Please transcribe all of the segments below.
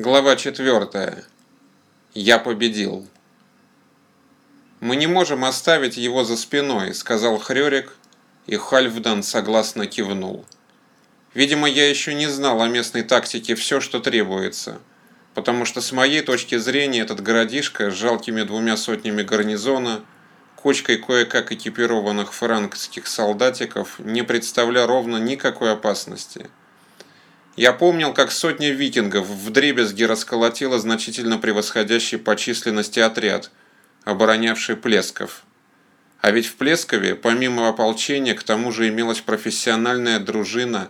Глава 4. Я победил. Мы не можем оставить его за спиной, сказал Хрёрик, и Хальфдан согласно кивнул. Видимо, я еще не знал о местной тактике все, что требуется, потому что с моей точки зрения этот городишко с жалкими двумя сотнями гарнизона, кучкой кое-как экипированных франкских солдатиков не представлял ровно никакой опасности – я помнил, как сотня викингов в дребезги расколотила значительно превосходящий по численности отряд, оборонявший Плесков. А ведь в Плескове, помимо ополчения, к тому же имелась профессиональная дружина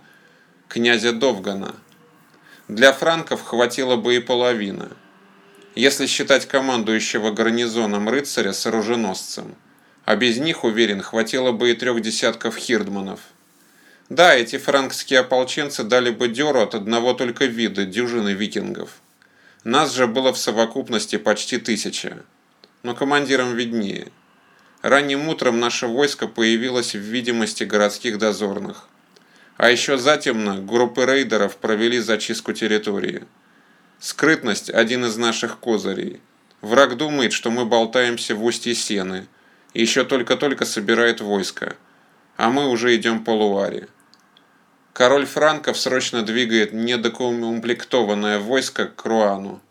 князя Довгана. Для франков хватило бы и половины, если считать командующего гарнизоном рыцаря с оруженосцем, а без них, уверен, хватило бы и трех десятков хирдманов – да, эти франкские ополченцы дали бы дёру от одного только вида дюжины викингов. Нас же было в совокупности почти тысяча. Но командирам виднее. Ранним утром наше войско появилось в видимости городских дозорных. А еще затемно группы рейдеров провели зачистку территории. Скрытность – один из наших козырей. Враг думает, что мы болтаемся в устье Сены, и еще только-только собирает войско, а мы уже идем по Луаре. Король франков срочно двигает недокомплектованное войско к Руану,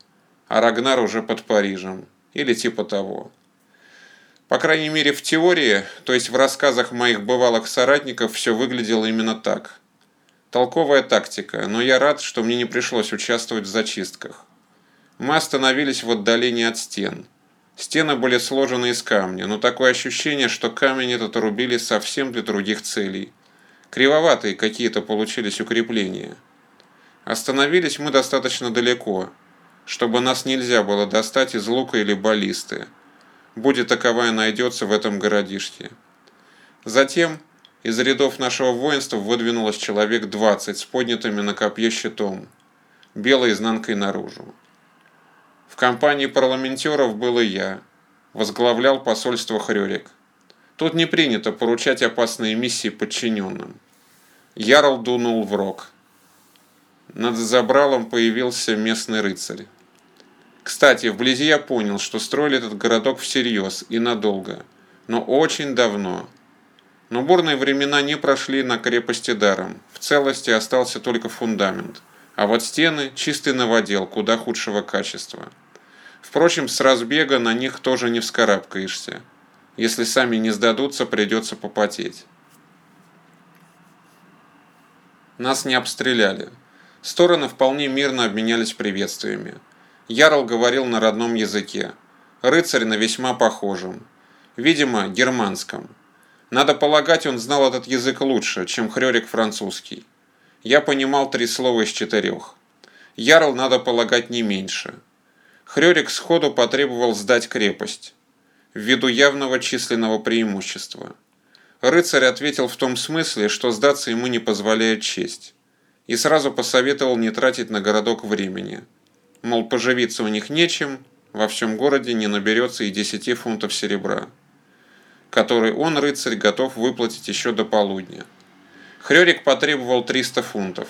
а Рагнар уже под Парижем, или типа того. По крайней мере в теории, то есть в рассказах моих бывалых соратников, все выглядело именно так. Толковая тактика, но я рад, что мне не пришлось участвовать в зачистках. Мы остановились в отдалении от стен. Стены были сложены из камня, но такое ощущение, что камень этот рубили совсем для других целей. Кривоватые какие-то получились укрепления. Остановились мы достаточно далеко, чтобы нас нельзя было достать из лука или баллисты, будет таковая найдется в этом городишке. Затем из рядов нашего воинства выдвинулось человек 20 с поднятыми на копье щитом, белой изнанкой наружу. В компании парламентеров был и я, возглавлял посольство Хрёрик. Тут не принято поручать опасные миссии подчиненным. Ярл дунул в рог. Над забралом появился местный рыцарь. Кстати, вблизи я понял, что строили этот городок всерьез и надолго, но очень давно. Но бурные времена не прошли на крепости даром, в целости остался только фундамент, а вот стены – чистый новодел, куда худшего качества. Впрочем, с разбега на них тоже не вскарабкаешься. Если сами не сдадутся, придется попотеть. Нас не обстреляли. Стороны вполне мирно обменялись приветствиями. Ярл говорил на родном языке. Рыцарь на весьма похожем. Видимо, германском. Надо полагать, он знал этот язык лучше, чем Хрёрик французский. Я понимал три слова из четырех. Ярл, надо полагать, не меньше. Хрёрик сходу потребовал сдать крепость ввиду явного численного преимущества. Рыцарь ответил в том смысле, что сдаться ему не позволяет честь, и сразу посоветовал не тратить на городок времени. Мол, поживиться у них нечем, во всем городе не наберется и 10 фунтов серебра, который он, рыцарь, готов выплатить еще до полудня. Хрёрик потребовал 300 фунтов.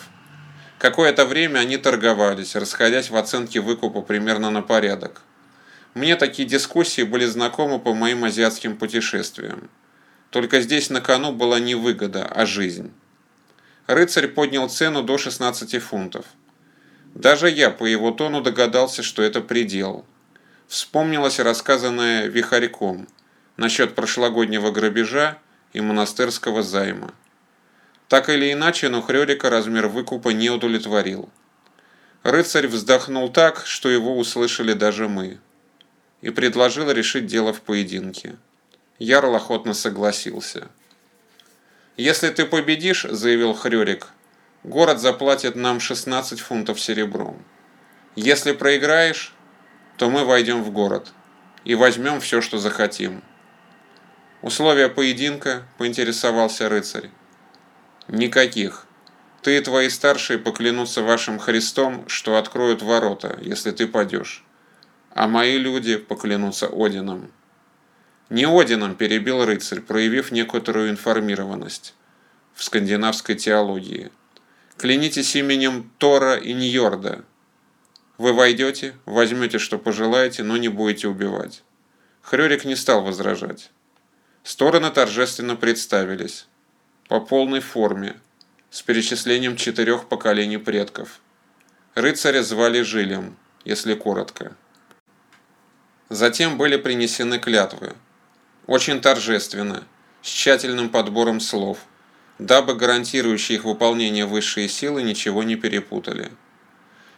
Какое-то время они торговались, расходясь в оценке выкупа примерно на порядок. Мне такие дискуссии были знакомы по моим азиатским путешествиям. Только здесь на кону была не выгода, а жизнь. Рыцарь поднял цену до 16 фунтов. Даже я по его тону догадался, что это предел. Вспомнилось рассказанное Вихарьком насчет прошлогоднего грабежа и монастырского займа. Так или иначе, но Хрёрика размер выкупа не удовлетворил. Рыцарь вздохнул так, что его услышали даже мы и предложил решить дело в поединке. Ярл охотно согласился. «Если ты победишь, — заявил Хрёрик, — город заплатит нам 16 фунтов серебром. Если проиграешь, то мы войдем в город и возьмем все, что захотим». «Условия поединка?» — поинтересовался рыцарь. «Никаких. Ты и твои старшие поклянутся вашим Христом, что откроют ворота, если ты падешь а мои люди поклянутся Одином. Не Одином перебил рыцарь, проявив некоторую информированность в скандинавской теологии. Клянитесь именем Тора и Ньорда. Вы войдете, возьмете, что пожелаете, но не будете убивать. Хрёрик не стал возражать. Стороны торжественно представились. По полной форме, с перечислением четырех поколений предков. Рыцаря звали Жилем, если коротко. Затем были принесены клятвы. Очень торжественно, с тщательным подбором слов, дабы гарантирующие их выполнение высшие силы ничего не перепутали.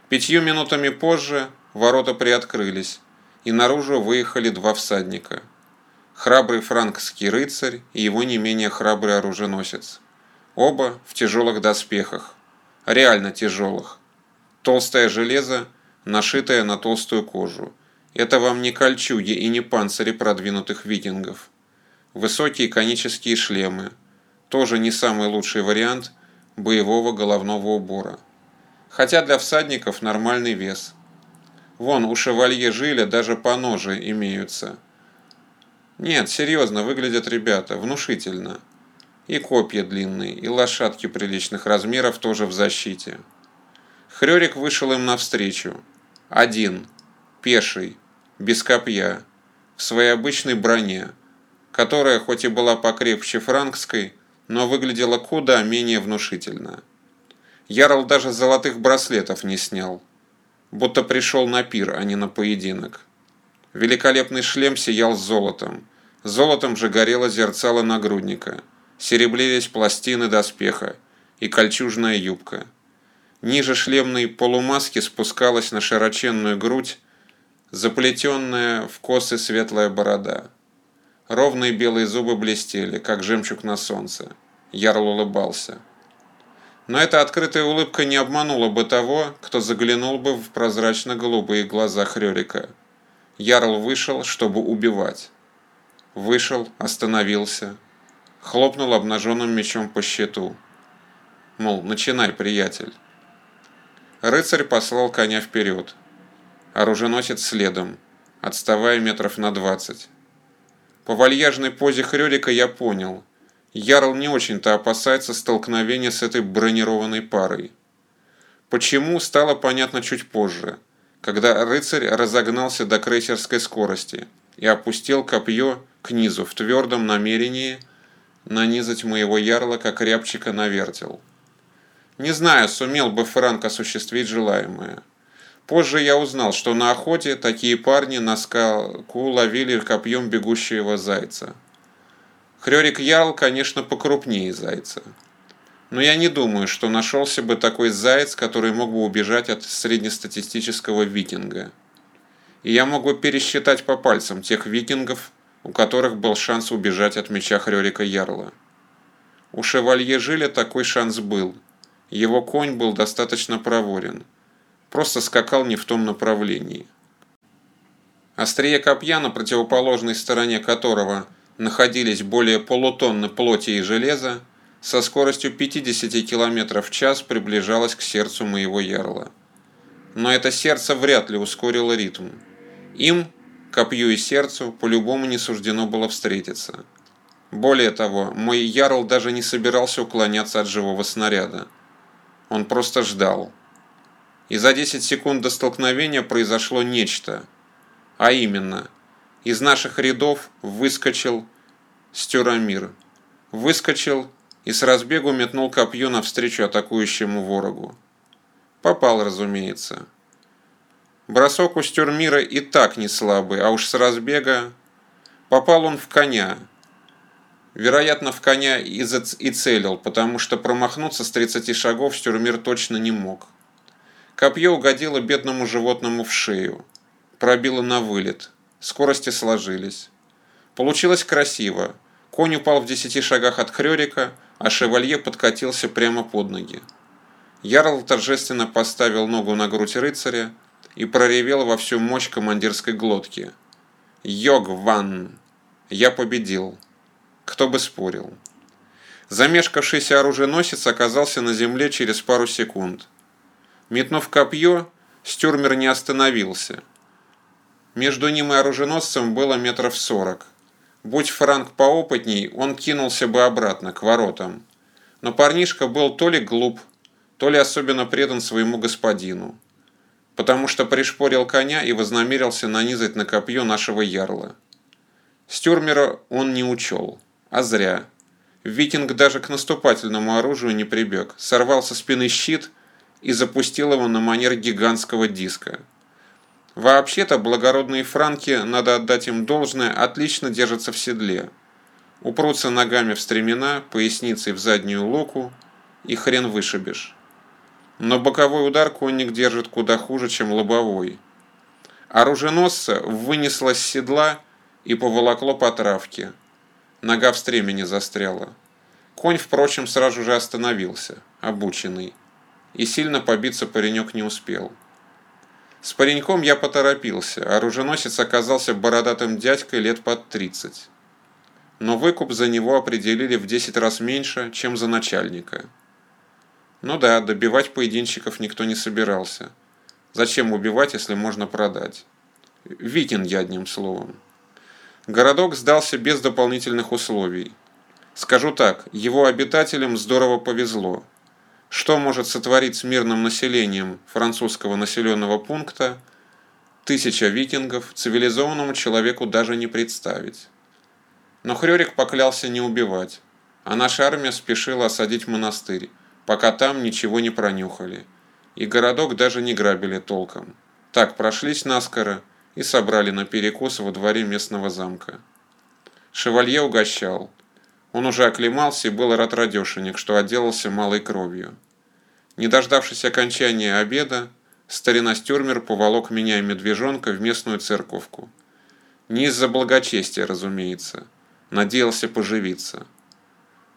Пятью минутами позже ворота приоткрылись, и наружу выехали два всадника. Храбрый франкский рыцарь и его не менее храбрый оруженосец. Оба в тяжелых доспехах, реально тяжелых. Толстое железо, нашитое на толстую кожу. Это вам не кольчуги и не панцири продвинутых викингов. Высокие конические шлемы. Тоже не самый лучший вариант боевого головного убора. Хотя для всадников нормальный вес. Вон, у шевалье Жиля даже поножи имеются. Нет, серьезно, выглядят ребята, внушительно. И копья длинные, и лошадки приличных размеров тоже в защите. Хрёрик вышел им навстречу. Один, пеший, без копья, в своей обычной броне, которая хоть и была покрепче франкской, но выглядела куда менее внушительно. Ярл даже золотых браслетов не снял, будто пришел на пир, а не на поединок. Великолепный шлем сиял золотом, золотом же горело зерцало нагрудника, серебрились пластины доспеха и кольчужная юбка. Ниже шлемной полумаски спускалась на широченную грудь заплетенная в косы светлая борода. Ровные белые зубы блестели, как жемчуг на солнце. Ярл улыбался. Но эта открытая улыбка не обманула бы того, кто заглянул бы в прозрачно-голубые глаза Хрёрика. Ярл вышел, чтобы убивать. Вышел, остановился, хлопнул обнаженным мечом по щиту. Мол, начинай, приятель. Рыцарь послал коня вперед. Оруженосец следом, отставая метров на двадцать. По вальяжной позе Хрёрика я понял. Ярл не очень-то опасается столкновения с этой бронированной парой. Почему, стало понятно чуть позже, когда рыцарь разогнался до крейсерской скорости и опустил копье к низу в твердом намерении нанизать моего ярла, как рябчика на вертел. Не знаю, сумел бы Франк осуществить желаемое. Позже я узнал, что на охоте такие парни на скаку ловили копьем бегущего зайца. Хрёрик Ярл, конечно, покрупнее зайца. Но я не думаю, что нашелся бы такой заяц, который мог бы убежать от среднестатистического викинга. И я мог бы пересчитать по пальцам тех викингов, у которых был шанс убежать от меча Хрёрика Ярла. У шевалье Жиля такой шанс был – его конь был достаточно проворен, просто скакал не в том направлении. Острие копья, на противоположной стороне которого находились более полутонны плоти и железа, со скоростью 50 км в час приближалось к сердцу моего ярла. Но это сердце вряд ли ускорило ритм. Им, копью и сердцу, по-любому не суждено было встретиться. Более того, мой ярл даже не собирался уклоняться от живого снаряда. Он просто ждал. И за 10 секунд до столкновения произошло нечто. А именно, из наших рядов выскочил Стюрамир. Выскочил и с разбегу метнул копье навстречу атакующему ворогу. Попал, разумеется. Бросок у Стюрмира и так не слабый, а уж с разбега попал он в коня, Вероятно, в коня и, и целил, потому что промахнуться с 30 шагов Стюрмир точно не мог. Копье угодило бедному животному в шею. Пробило на вылет. Скорости сложились. Получилось красиво. Конь упал в десяти шагах от Хрёрика, а шевалье подкатился прямо под ноги. Ярл торжественно поставил ногу на грудь рыцаря и проревел во всю мощь командирской глотки. «Йог ван! Я победил!» Кто бы спорил. Замешкавшийся оруженосец оказался на земле через пару секунд. Метнув копье, Стюрмер не остановился. Между ним и оруженосцем было метров сорок. Будь Франк поопытней, он кинулся бы обратно, к воротам. Но парнишка был то ли глуп, то ли особенно предан своему господину. потому что пришпорил коня и вознамерился нанизать на копье нашего ярла. Стюрмера он не учел, а зря. Викинг даже к наступательному оружию не прибег, сорвал со спины щит и запустил его на манер гигантского диска. Вообще-то благородные франки, надо отдать им должное, отлично держатся в седле. Упрутся ногами в стремена, поясницей в заднюю луку, и хрен вышибешь. Но боковой удар конник держит куда хуже, чем лобовой. Оруженосца вынесло с седла и поволокло по травке. Нога в стремени застряла. Конь, впрочем, сразу же остановился, обученный. И сильно побиться паренек не успел. С пареньком я поторопился, оруженосец оказался бородатым дядькой лет под 30. Но выкуп за него определили в 10 раз меньше, чем за начальника. Ну да, добивать поединщиков никто не собирался. Зачем убивать, если можно продать? Викинги, одним словом. Городок сдался без дополнительных условий. Скажу так, его обитателям здорово повезло. Что может сотворить с мирным населением французского населенного пункта, тысяча викингов цивилизованному человеку даже не представить. Но Хрёрик поклялся не убивать, а наша армия спешила осадить монастырь, пока там ничего не пронюхали, и городок даже не грабили толком. Так прошлись наскоро и собрали на перекус во дворе местного замка. Шевалье угощал. Он уже оклемался и был рад радешенек, что отделался малой кровью. Не дождавшись окончания обеда, старина Стюрмер поволок меня и медвежонка в местную церковку. Не из-за благочестия, разумеется. Надеялся поживиться.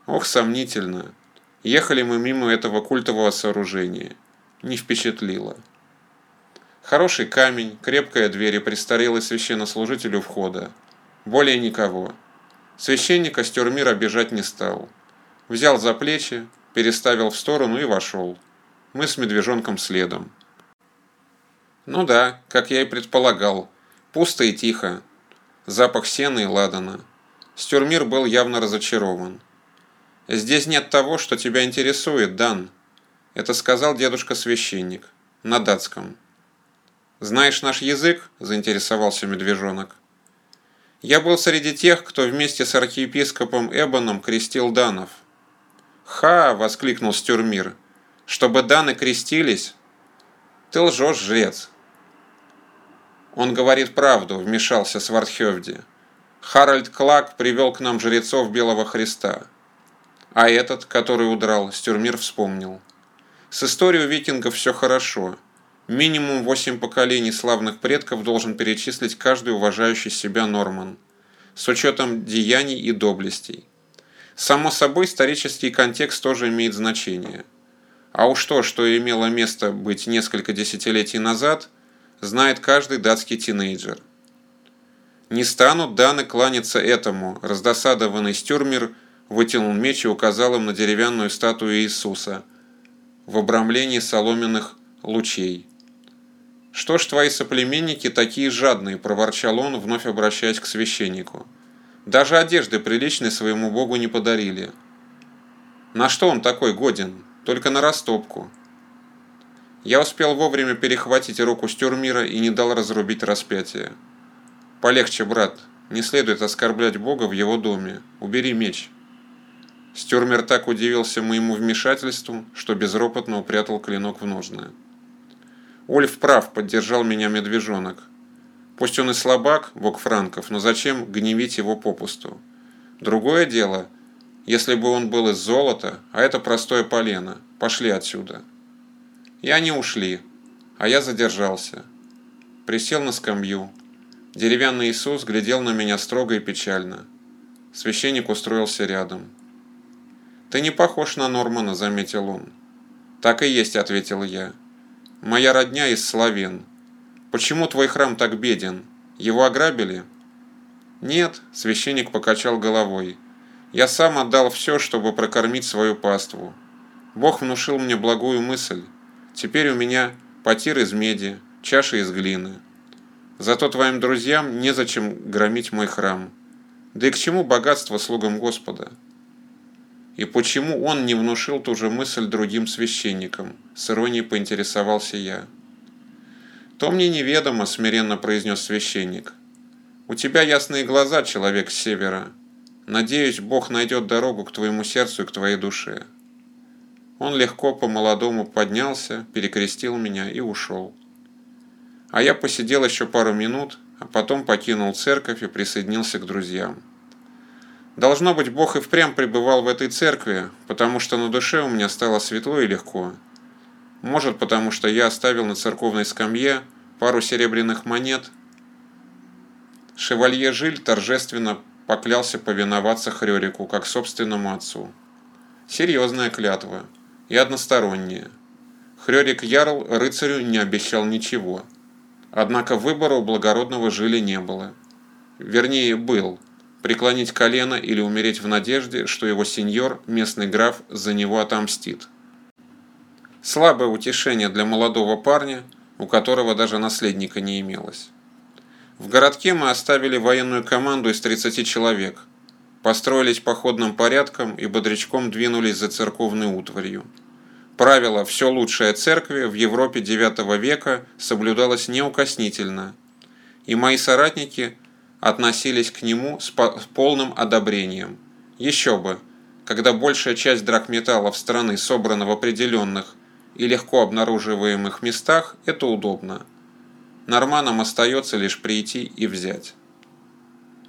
Ох, сомнительно. Ехали мы мимо этого культового сооружения. Не впечатлило. Хороший камень, крепкая дверь и престарелый священнослужитель у входа. Более никого. Священник Астюрмир обижать не стал. Взял за плечи, переставил в сторону и вошел. Мы с медвежонком следом. Ну да, как я и предполагал. Пусто и тихо. Запах сена и ладана. Стюрмир был явно разочарован. «Здесь нет того, что тебя интересует, Дан», – это сказал дедушка-священник, на датском. «Знаешь наш язык?» – заинтересовался медвежонок. «Я был среди тех, кто вместе с архиепископом Эбоном крестил Данов». «Ха!» – воскликнул Стюрмир. «Чтобы Даны крестились?» «Ты лжешь, жрец!» «Он говорит правду», – вмешался Свардхевди. «Харальд Клак привел к нам жрецов Белого Христа». А этот, который удрал, Стюрмир вспомнил. С историей викингов все хорошо. Минимум восемь поколений славных предков должен перечислить каждый уважающий себя Норман. С учетом деяний и доблестей. Само собой, исторический контекст тоже имеет значение. А уж то, что имело место быть несколько десятилетий назад, знает каждый датский тинейджер. Не станут Даны кланяться этому, раздосадованный Стюрмер – вытянул меч и указал им на деревянную статую Иисуса в обрамлении соломенных лучей. «Что ж твои соплеменники такие жадные?» – проворчал он, вновь обращаясь к священнику. «Даже одежды приличной своему богу не подарили. На что он такой годен? Только на растопку». Я успел вовремя перехватить руку Стюрмира и не дал разрубить распятие. «Полегче, брат. Не следует оскорблять Бога в его доме. Убери меч». Стюрмер так удивился моему вмешательству, что безропотно упрятал клинок в ножное. Ольф прав, поддержал меня медвежонок. Пусть он и слабак, бог франков, но зачем гневить его попусту? Другое дело, если бы он был из золота, а это простое полено. Пошли отсюда. И они ушли, а я задержался. Присел на скамью. Деревянный Иисус глядел на меня строго и печально. Священник устроился рядом. «Ты не похож на Нормана», — заметил он. «Так и есть», — ответил я. «Моя родня из Словен. Почему твой храм так беден? Его ограбили?» «Нет», — священник покачал головой. «Я сам отдал все, чтобы прокормить свою паству. Бог внушил мне благую мысль. Теперь у меня потир из меди, чаши из глины. Зато твоим друзьям незачем громить мой храм. Да и к чему богатство слугам Господа?» И почему он не внушил ту же мысль другим священникам? С иронией поинтересовался я. «То мне неведомо», – смиренно произнес священник. «У тебя ясные глаза, человек с севера. Надеюсь, Бог найдет дорогу к твоему сердцу и к твоей душе». Он легко по-молодому поднялся, перекрестил меня и ушел. А я посидел еще пару минут, а потом покинул церковь и присоединился к друзьям. Должно быть, Бог и впрямь пребывал в этой церкви, потому что на душе у меня стало светло и легко. Может, потому что я оставил на церковной скамье пару серебряных монет. Шевалье Жиль торжественно поклялся повиноваться Хрёрику, как собственному отцу. Серьезная клятва и односторонняя. Хрёрик Ярл рыцарю не обещал ничего. Однако выбора у благородного Жиля не было. Вернее, был – преклонить колено или умереть в надежде, что его сеньор, местный граф, за него отомстит. Слабое утешение для молодого парня, у которого даже наследника не имелось. В городке мы оставили военную команду из 30 человек, построились походным порядком и бодрячком двинулись за церковной утварью. Правило «все лучшее церкви» в Европе IX века соблюдалось неукоснительно, и мои соратники – относились к нему с полным одобрением. Еще бы, когда большая часть драгметаллов страны собрана в определенных и легко обнаруживаемых местах, это удобно. Норманам остается лишь прийти и взять.